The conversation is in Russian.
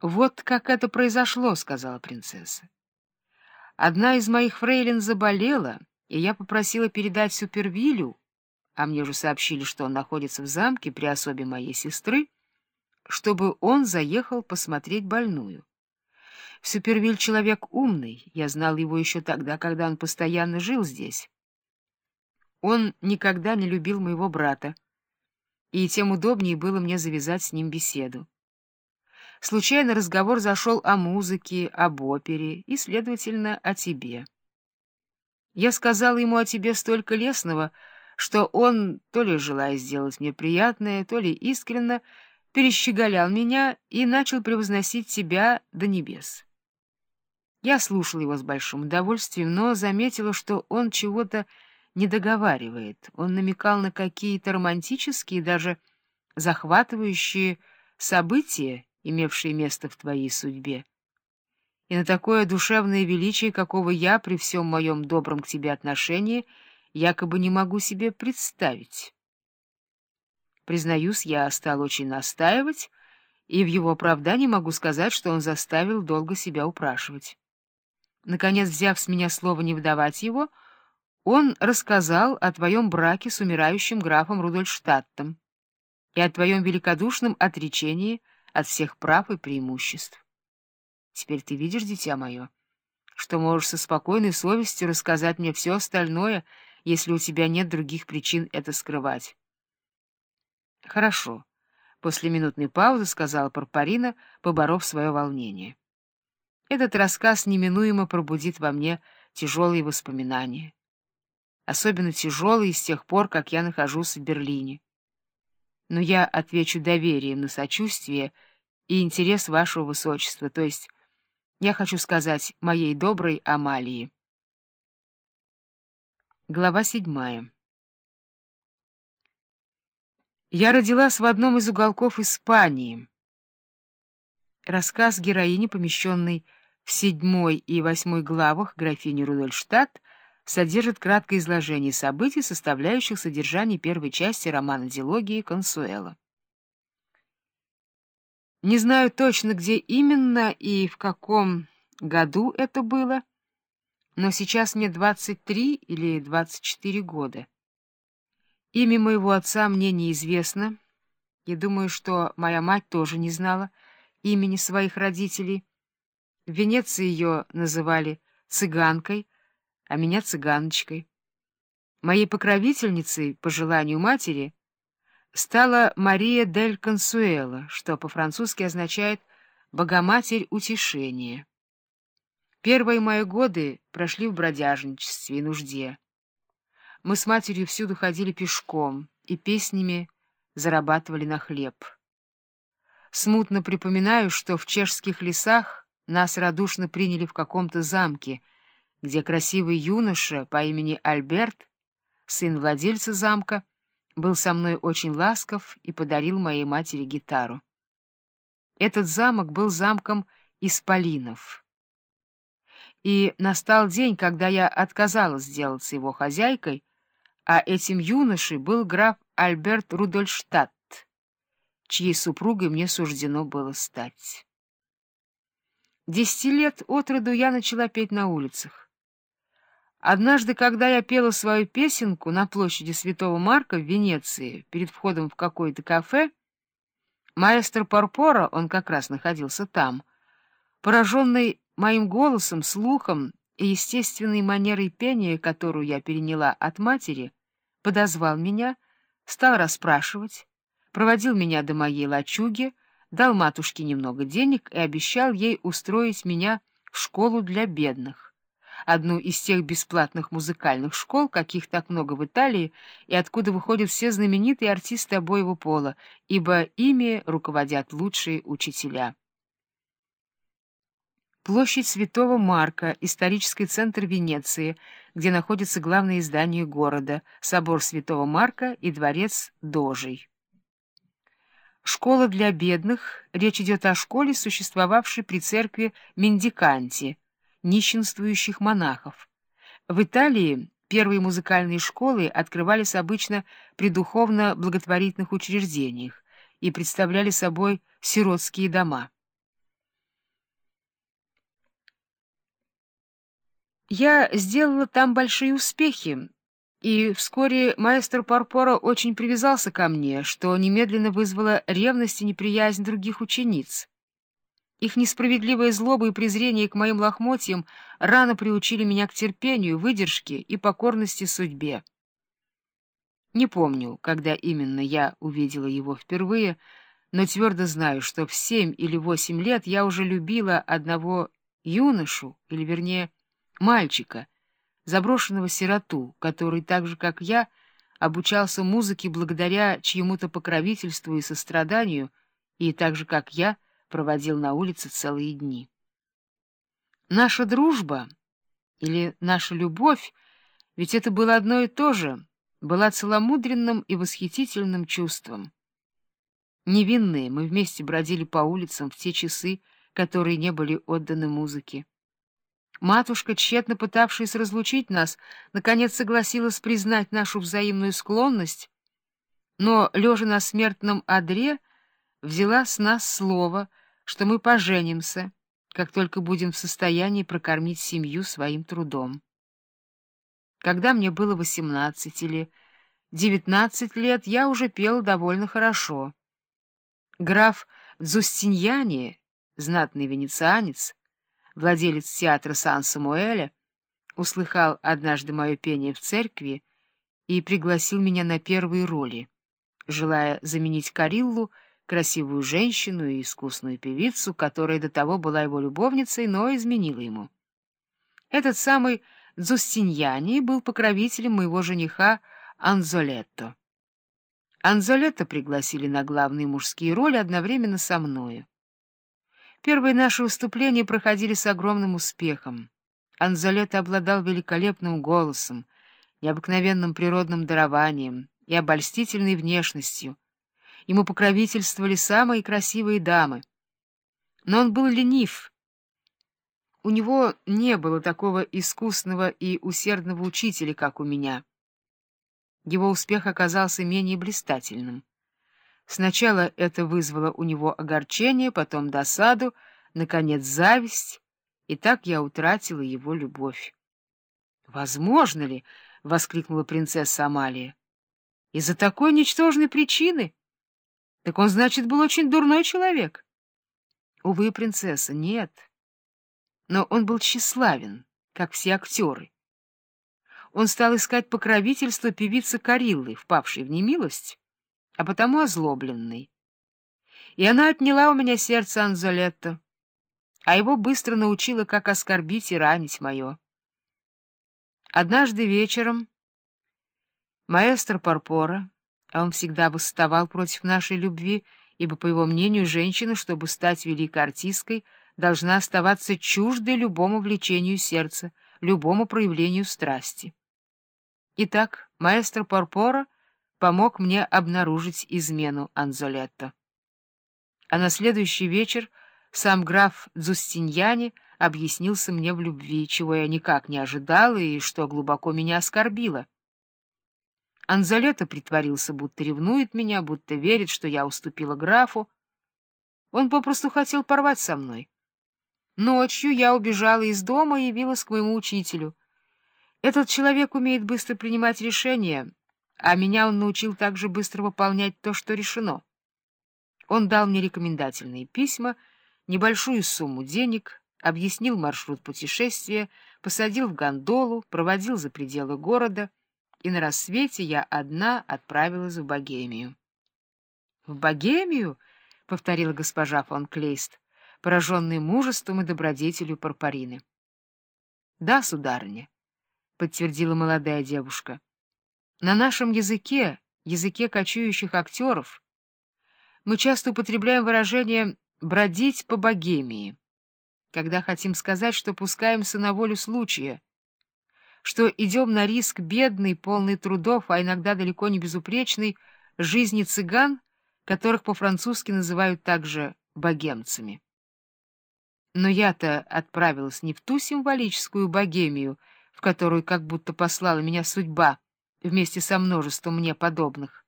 «Вот как это произошло», — сказала принцесса. «Одна из моих фрейлин заболела, и я попросила передать Супервилю, а мне же сообщили, что он находится в замке при особе моей сестры, чтобы он заехал посмотреть больную. Супервиль человек умный, я знал его еще тогда, когда он постоянно жил здесь. Он никогда не любил моего брата, и тем удобнее было мне завязать с ним беседу. Случайно разговор зашел о музыке, об опере и, следовательно, о тебе. Я сказал ему о тебе столько лестного, что он, то ли желая сделать мне приятное, то ли искренно, перещеголял меня и начал превозносить тебя до небес. Я слушал его с большим удовольствием, но заметила, что он чего-то не договаривает. Он намекал на какие-то романтические, даже захватывающие события, имевшие место в твоей судьбе, и на такое душевное величие, какого я при всем моем добром к тебе отношении якобы не могу себе представить. Признаюсь, я стал очень настаивать, и в его оправдании могу сказать, что он заставил долго себя упрашивать. Наконец, взяв с меня слово не выдавать его, он рассказал о твоем браке с умирающим графом Рудольштадтом и о твоем великодушном отречении от всех прав и преимуществ. Теперь ты видишь, дитя мое, что можешь со спокойной совестью рассказать мне все остальное, если у тебя нет других причин это скрывать. — Хорошо, — после минутной паузы сказала Парпарина, поборов свое волнение. Этот рассказ неминуемо пробудит во мне тяжелые воспоминания. Особенно тяжелые с тех пор, как я нахожусь в Берлине. Но я отвечу доверием на сочувствие и интерес вашего высочества, то есть, я хочу сказать, моей доброй Амалии. Глава седьмая Я родилась в одном из уголков Испании. Рассказ героини, помещенный в седьмой и восьмой главах графини Рудольштадт, содержит краткое изложение событий, составляющих содержание первой части романа «Дилогии» Консуэла. Не знаю точно, где именно и в каком году это было, но сейчас мне 23 или 24 года. Имя моего отца мне неизвестно, и думаю, что моя мать тоже не знала имени своих родителей. В Венеции ее называли цыганкой, а меня цыганочкой. Моей покровительницей, по желанию матери, стала Мария дель Консуэла, что по-французски означает «богоматерь утешения». Первые мои годы прошли в бродяжничестве и нужде. Мы с матерью всюду ходили пешком и песнями зарабатывали на хлеб. Смутно припоминаю, что в чешских лесах нас радушно приняли в каком-то замке, где красивый юноша по имени Альберт, сын владельца замка, был со мной очень ласков и подарил моей матери гитару. Этот замок был замком Исполинов. И настал день, когда я отказалась сделаться его хозяйкой, а этим юношей был граф Альберт Рудольштадт, чьей супругой мне суждено было стать. Десяти лет от роду я начала петь на улицах. Однажды, когда я пела свою песенку на площади Святого Марка в Венеции перед входом в какое-то кафе, маэстро Парпора, он как раз находился там, пораженный моим голосом, слухом и естественной манерой пения, которую я переняла от матери, подозвал меня, стал расспрашивать, проводил меня до моей лачуги, дал матушке немного денег и обещал ей устроить меня в школу для бедных, одну из тех бесплатных музыкальных школ, каких так много в Италии, и откуда выходят все знаменитые артисты обоего пола, ибо ими руководят лучшие учителя. Площадь Святого Марка, исторический центр Венеции, где находится главное здание города, собор Святого Марка и дворец Дожей. Школа для бедных, речь идет о школе, существовавшей при церкви Мендиканти, нищенствующих монахов. В Италии первые музыкальные школы открывались обычно при духовно-благотворительных учреждениях и представляли собой сиротские дома. Я сделала там большие успехи, и вскоре маэстро Парпоро очень привязался ко мне, что немедленно вызвало ревность и неприязнь других учениц. Их несправедливая злоба и презрение к моим лохмотьям рано приучили меня к терпению, выдержке и покорности судьбе. Не помню, когда именно я увидела его впервые, но твердо знаю, что в семь или восемь лет я уже любила одного юношу, или, вернее, мальчика, заброшенного сироту, который, так же как я, обучался музыке благодаря чьему-то покровительству и состраданию, и так же как я — проводил на улице целые дни. Наша дружба или наша любовь, ведь это было одно и то же, была целомудренным и восхитительным чувством. Невинные мы вместе бродили по улицам в те часы, которые не были отданы музыке. Матушка, тщетно пытавшаяся разлучить нас, наконец согласилась признать нашу взаимную склонность, но, лежа на смертном одре, взяла с нас слово, что мы поженимся, как только будем в состоянии прокормить семью своим трудом. Когда мне было восемнадцать или девятнадцать лет, я уже пел довольно хорошо. Граф Дзустиньяни, знатный венецианец, владелец театра Сан-Самуэля, услыхал однажды мое пение в церкви и пригласил меня на первые роли, желая заменить Кариллу красивую женщину и искусную певицу, которая до того была его любовницей, но изменила ему. Этот самый Дзустиньяни был покровителем моего жениха Анзолетто. Анзолетто пригласили на главные мужские роли одновременно со мною. Первые наши выступления проходили с огромным успехом. Анзолетто обладал великолепным голосом, необыкновенным природным дарованием и обольстительной внешностью — Ему покровительствовали самые красивые дамы. Но он был ленив. У него не было такого искусного и усердного учителя, как у меня. Его успех оказался менее блистательным. Сначала это вызвало у него огорчение, потом досаду, наконец зависть, и так я утратила его любовь. «Возможно ли?» — воскликнула принцесса Амалия. «Из-за такой ничтожной причины?» Так он, значит, был очень дурной человек? Увы, принцесса, нет. Но он был тщеславен, как все актеры. Он стал искать покровительство певицы Кариллы, впавшей в немилость, а потому озлобленной. И она отняла у меня сердце Анзолетто, а его быстро научила, как оскорбить и ранить мое. Однажды вечером маэстро Парпора он всегда восставал против нашей любви, ибо, по его мнению, женщина, чтобы стать великой артисткой, должна оставаться чуждой любому влечению сердца, любому проявлению страсти. Итак, маэстро Порпора помог мне обнаружить измену Анзолетто. А на следующий вечер сам граф Дзустиньяни объяснился мне в любви, чего я никак не ожидала и что глубоко меня оскорбило. Анзалета притворился, будто ревнует меня, будто верит, что я уступила графу. Он попросту хотел порвать со мной. Ночью я убежала из дома и явилась к моему учителю. Этот человек умеет быстро принимать решения, а меня он научил также быстро выполнять то, что решено. Он дал мне рекомендательные письма, небольшую сумму денег, объяснил маршрут путешествия, посадил в гондолу, проводил за пределы города — и на рассвете я одна отправилась в Богемию. — В Богемию? — повторила госпожа фон Клейст, пораженная мужеством и добродетелью Парпарины. — Да, сударыня, — подтвердила молодая девушка. — На нашем языке, языке кочующих актеров, мы часто употребляем выражение «бродить по Богемии», когда хотим сказать, что пускаемся на волю случая — что идем на риск бедный, полный трудов, а иногда далеко не безупречный, жизни цыган, которых по-французски называют также богемцами. Но я-то отправилась не в ту символическую богемию, в которую как будто послала меня судьба вместе со множеством мне подобных,